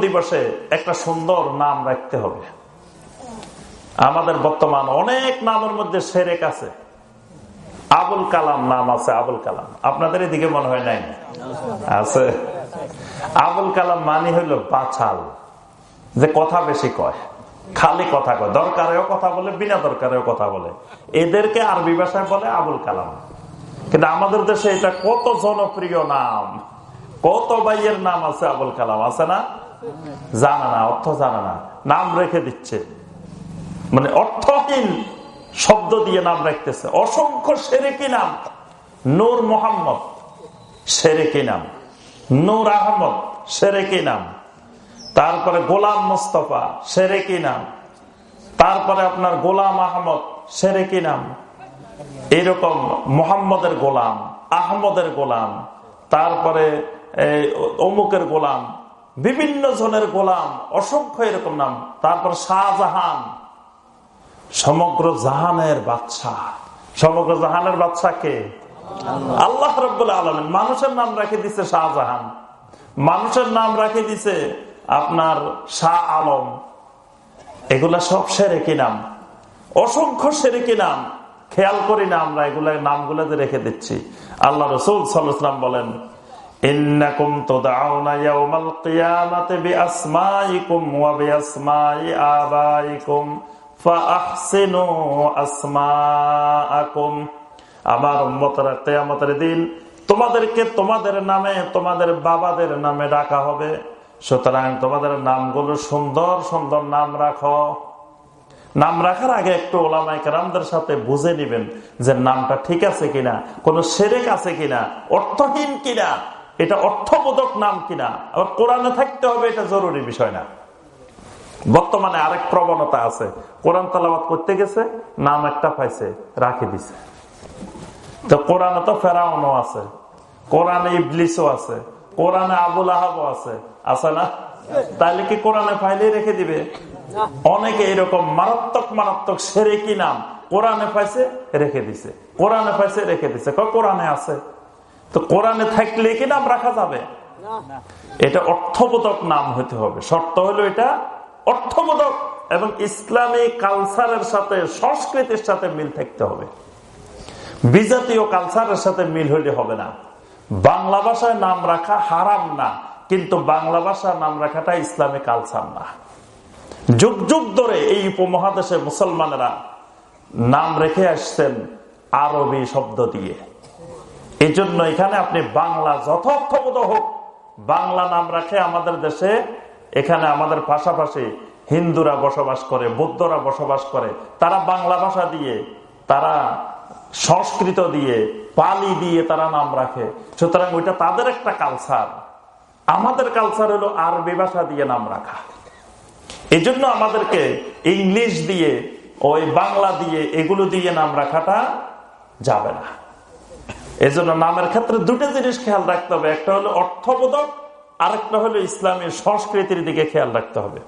দিবসে একটা সুন্দর নাম রাখতে হবে। আমাদের বর্তমান অনেক নামের মধ্যে সেরেক আছে। আবুল কালাম নাম আছে, আবুল কালাম। আপনাদের এদিকে মনে হয় নাই? আছে। আবুল কালাম মানি হইল বাছাল। যে কথা বেশি কয়, খালি কথা কয়। দরকারেও কথা বলে, বিনা দরকারেও কথা বলে। এদেরকে আরবি ভাষায় বলে আবুল কালাম। কিন্তু আমাদের দেশে এটা কত জনপ্রিয় নাম। কত ভাইয়ের নাম আছে আবুল কালাম? আছে না? জানা না, অর্থ জানা না। নাম রেখে দিচ্ছে। মানে অর্থহীন শব্দ দিয়ে নাম রাখতেছে। অসংখ্য সেরেকি নাম। নূর মোহাম্মদ, সেরেকি নাম। নূর আহমদ, সেরেকি নাম। তারপরে গোলাম মুস্তফা, সেরেকি নাম। তারপরে আপনার গোলাম আহমদ, সেরেকি নাম। এরকম মোহাম্মদের গোলাম, আহমদের গোলাম। তারপরে অমুকের গোলাম, বিভিন্ন জনের গোলাম, অসংখ্য এরকম নাম। তারপর শাহজাহান, সমগ্র জাহানের বাচ্চা সমগ্র জাহানের বাচ্চা কে? আল্লাহ রব্বুল মানুষের নাম রেখে দিছে শাহজাহান। মানুষের নাম রেখে দিছে আপনার শাহ আলম। এগুলা সব সেরে কি নাম। অসংখ্য সেরে কি নাম। খেয়াল করি না আমরা এগুলা নামগুলো রেখে দিচ্ছি। আল্লাহ রসুল সাল্লাম বলেন ইন্নাকুম ওয়া আবাইকুম তোমাদেরকে তোমাদের নামে তোমাদের বাবাদের নামে ডাকা হবে। সুতরাং তোমাদের নামগুলো সুন্দর সুন্দর নাম রাখো। নাম রাখার আগে একটু ওলামাই কেরামদের সাথে বুঝে নিবেন যে নামটা ঠিক আছে কিনা, কোন সেরেক আছে কিনা, অর্থহীন কিনা। এটা অর্থবোধক নাম কিনা? আবার কোরআনে থাকতে হবে, এটা জরুরি বিষয় না। বর্তমানে আরেক প্রবণতা আছে। কোরআন তালাবাদ করতে গেছে, নাম একটা পাইছে, রাখে দিছে। তো কোরআনে তো ফেরাউনও আছে, কোরআনে ইবলিসও আছে, কোরআনে আবুল আহাবও আছে। আছে না? তাহলে কি কোরআনে ফাইলে রেখে দিবে? অনেকে এরকম মারাত্মক মারাত্মক সেরে কি নাম কোরআনে পাইছে, রেখে দিছে। কোরআনে পাইছে, রেখে দিছে। কোরআনে আছে? তো কোরআনে থাকলে কি নাম রাখা যাবে? এটা অর্থবোধক নাম হতে হবে। শর্ত হলো এটা অর্থবোধক এবং ইসলামী কালচারের সাথে সংস্কৃতির সাথে মিল থাকতে হবে। বিজাতীয় কালচারের সাথে মিল হইলে হবে না। বাংলা ভাষায় নাম রাখা হারাম না কিন্তু বাংলা ভাষায় নাম রাখাটা ইসলামী কালচার না। যুগ যুগ ধরে এই উপমহাদেশে মুসলমানেরা নাম রেখে আসছেন আরবি শব্দ দিয়ে। এই জন্য এখানে আপনি বাংলা যথার্থবোধ হোক, বাংলা নাম রাখে আমাদের দেশে, এখানে আমাদের পাশাপাশি হিন্দুরা বসবাস করে, বৌদ্ধরা বসবাস করে, তারা বাংলা ভাষা দিয়ে, তারা সংস্কৃত দিয়ে, পালি দিয়ে তারা নাম রাখে। সুতরাং ওইটা তাদের একটা কালচার আমাদের কালচার হলো আরবি ভাষা দিয়ে নাম রাখা। এই জন্য আমাদেরকে ইংলিশ দিয়ে, ওই বাংলা দিয়ে, এগুলো দিয়ে নাম রাখাটা যাবে না। এজন্য নামের ক্ষেত্রে দুটো জিনিস খেয়াল রাখতে হবে। একটা হলো অর্থবোধক, আরেকটা হলো ইসলামের সংস্কৃতির দিকে খেয়াল রাখতে হবে।